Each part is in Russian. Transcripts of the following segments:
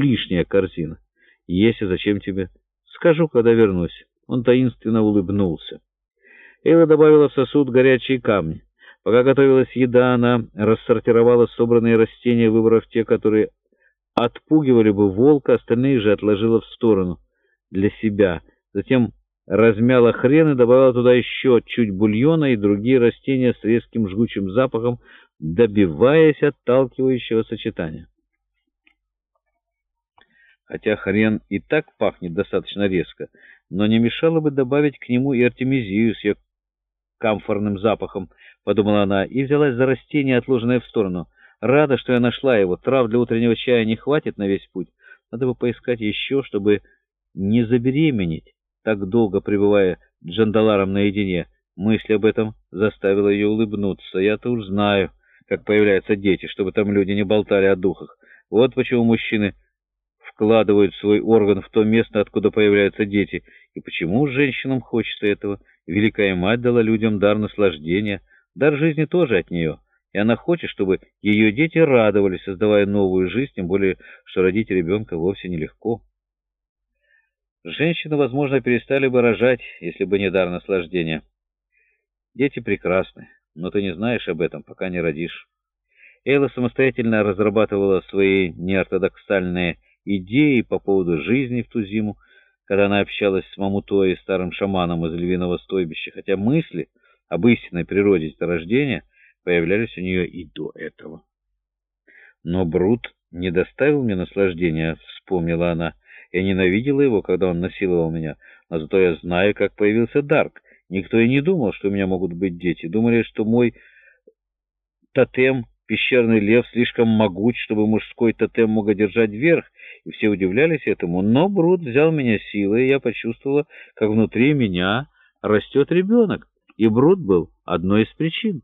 лишняя корзина. Если зачем тебе? Скажу, когда вернусь. Он таинственно улыбнулся. Эйла добавила в сосуд горячие камни. Пока готовилась еда, она рассортировала собранные растения, выбрав те, которые отпугивали бы волка, остальные же отложила в сторону для себя. Затем размяла хрен и добавила туда еще чуть бульона и другие растения с резким жгучим запахом, добиваясь отталкивающего сочетания. Хотя хрен и так пахнет достаточно резко, но не мешало бы добавить к нему и артемизию с ее камфорным запахом, подумала она, и взялась за растение, отложенное в сторону. Рада, что я нашла его. Трав для утреннего чая не хватит на весь путь. Надо бы поискать еще, чтобы не забеременеть, так долго пребывая Джандаларом наедине. Мысль об этом заставила ее улыбнуться. Я-то уж знаю, как появляются дети, чтобы там люди не болтали о духах. Вот почему мужчины вкладывают свой орган в то место, откуда появляются дети, и почему женщинам хочется этого. Великая мать дала людям дар наслаждения, дар жизни тоже от нее, и она хочет, чтобы ее дети радовались, создавая новую жизнь, тем более, что родить ребенка вовсе нелегко. Женщины, возможно, перестали бы рожать, если бы не дар наслаждения. Дети прекрасны, но ты не знаешь об этом, пока не родишь. Эйла самостоятельно разрабатывала свои неортодоксальные идеи по поводу жизни в ту зиму, когда она общалась с Мамутой, старым шаманом из львиного стойбища, хотя мысли об истинной природе рождения появлялись у нее и до этого. Но Брут не доставил мне наслаждения, вспомнила она. Я ненавидела его, когда он насиловал меня, но зато я знаю, как появился Дарк. Никто и не думал, что у меня могут быть дети. Думали, что мой тотем Пещерный лев слишком могуч, чтобы мужской тотем мог одержать верх, и все удивлялись этому. Но Брут взял меня силой, и я почувствовала, как внутри меня растет ребенок. И Брут был одной из причин.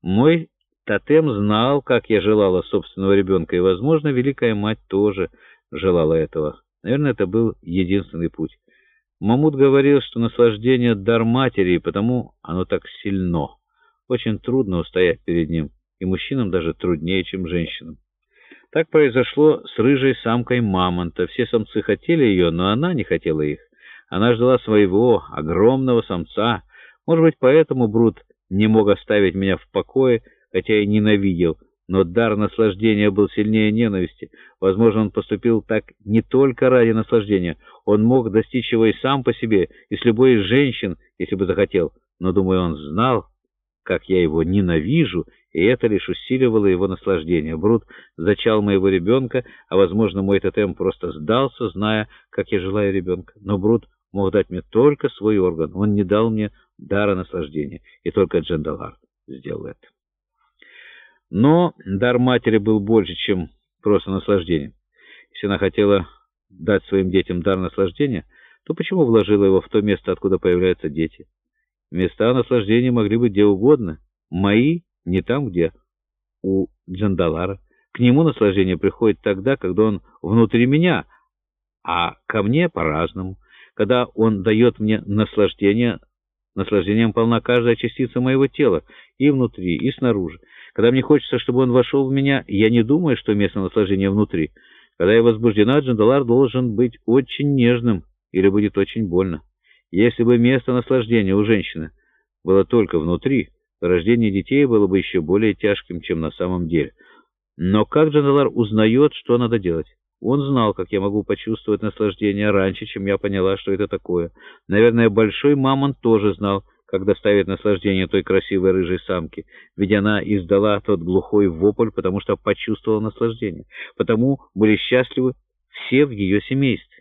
Мой тотем знал, как я желала собственного ребенка, и, возможно, Великая Мать тоже желала этого. Наверное, это был единственный путь. Мамут говорил, что наслаждение — дар матери, и потому оно так сильно. Очень трудно устоять перед ним и мужчинам даже труднее, чем женщинам. Так произошло с рыжей самкой мамонта. Все самцы хотели ее, но она не хотела их. Она ждала своего огромного самца. Может быть, поэтому Брут не мог оставить меня в покое, хотя и ненавидел, но дар наслаждения был сильнее ненависти. Возможно, он поступил так не только ради наслаждения. Он мог достичь его и сам по себе, и с любой из женщин, если бы захотел. Но, думаю, он знал, как я его ненавижу, и это лишь усиливало его наслаждение. Брут зачал моего ребенка, а, возможно, мой тотем просто сдался, зная, как я желаю ребенка. Но Брут мог дать мне только свой орган. Он не дал мне дара наслаждения, и только Джандалар сделал это. Но дар матери был больше, чем просто наслаждение. Если она хотела дать своим детям дар наслаждения, то почему вложила его в то место, откуда появляются дети? Места наслаждения могли быть где угодно. Мои не там, где у Джандалара. К нему наслаждение приходит тогда, когда он внутри меня, а ко мне по-разному. Когда он дает мне наслаждение, наслаждением полна каждая частица моего тела, и внутри, и снаружи. Когда мне хочется, чтобы он вошел в меня, я не думаю, что место наслаждения внутри. Когда я возбуждена, Джандалар должен быть очень нежным, или будет очень больно. Если бы место наслаждения у женщины было только внутри, рождение детей было бы еще более тяжким, чем на самом деле. Но как Джандалар узнает, что надо делать? Он знал, как я могу почувствовать наслаждение раньше, чем я поняла, что это такое. Наверное, большой мамонт тоже знал, как доставить наслаждение той красивой рыжей самке, ведь она издала тот глухой вопль, потому что почувствовала наслаждение. Потому были счастливы все в ее семействе.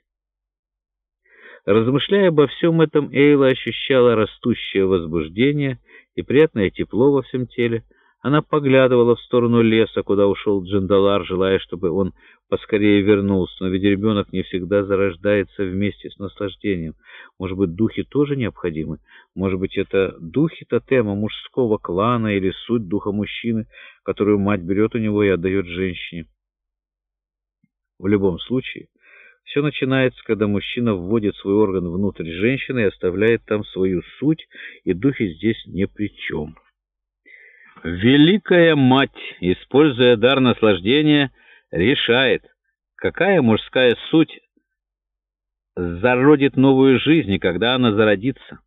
Размышляя обо всем этом, Эйла ощущала растущее возбуждение и приятное тепло во всем теле. Она поглядывала в сторону леса, куда ушел Джандалар, желая, чтобы он поскорее вернулся. Но ведь ребенок не всегда зарождается вместе с наслаждением. Может быть, духи тоже необходимы? Может быть, это духи тотема мужского клана или суть духа мужчины, которую мать берет у него и отдает женщине? В любом случае, все начинается, когда мужчина вводит свой орган внутрь женщины и оставляет там свою суть, и духи здесь ни при чем. Великая мать, используя дар наслаждения, решает, Какая мужская суть зародит новую жизнь, когда она зародится?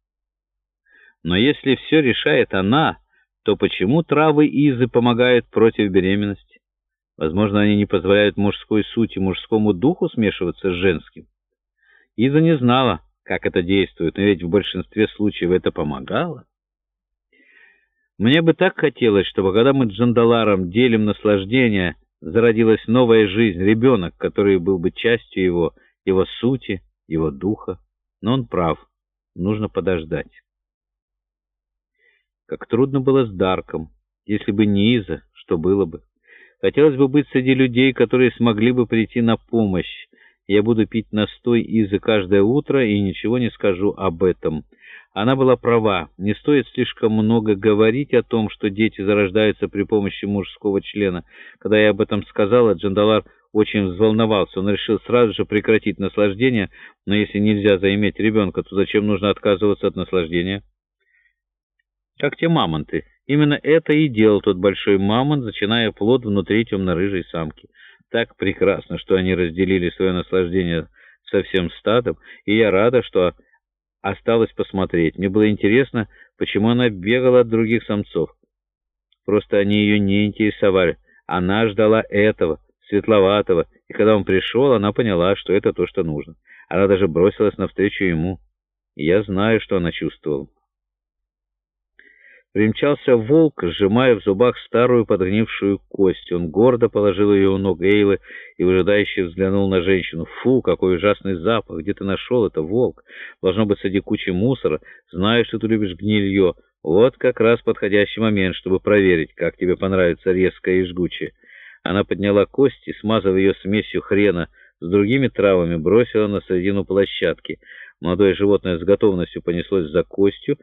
Но если все решает она, то почему травы Изы помогают против беременности? Возможно, они не позволяют мужской сути, мужскому духу смешиваться с женским. Иза не знала, как это действует, но ведь в большинстве случаев это помогало. Мне бы так хотелось, чтобы когда мы Джандаларом делим наслаждение, зародилась новая жизнь, ребенок, который был бы частью его, его сути, его духа. Но он прав, нужно подождать. Как трудно было с Дарком. Если бы не Иза, что было бы? Хотелось бы быть среди людей, которые смогли бы прийти на помощь. Я буду пить настой Изы каждое утро и ничего не скажу об этом. Она была права. Не стоит слишком много говорить о том, что дети зарождаются при помощи мужского члена. Когда я об этом сказала, Джандалар очень взволновался. Он решил сразу же прекратить наслаждение, но если нельзя заиметь ребенка, то зачем нужно отказываться от наслаждения? Как те мамонты. Именно это и делал тот большой мамонт, зачиная плод внутри темно-рыжей самки. Так прекрасно, что они разделили свое наслаждение со всем стадом, и я рада, что осталось посмотреть. Мне было интересно, почему она бегала от других самцов. Просто они ее не интересовали. Она ждала этого, светловатого, и когда он пришел, она поняла, что это то, что нужно. Она даже бросилась навстречу ему. Я знаю, что она чувствовала. Примчался волк, сжимая в зубах старую подгнившую кость. Он гордо положил ее у ног Эйлы и выжидающе взглянул на женщину. «Фу, какой ужасный запах! Где ты нашел это, волк? Должно быть, среди кучи мусора. Знаю, что ты любишь гнилье. Вот как раз подходящий момент, чтобы проверить, как тебе понравится резкое и жгучее». Она подняла кость и, смазав ее смесью хрена с другими травами, бросила на середину площадки. Молодое животное с готовностью понеслось за костью,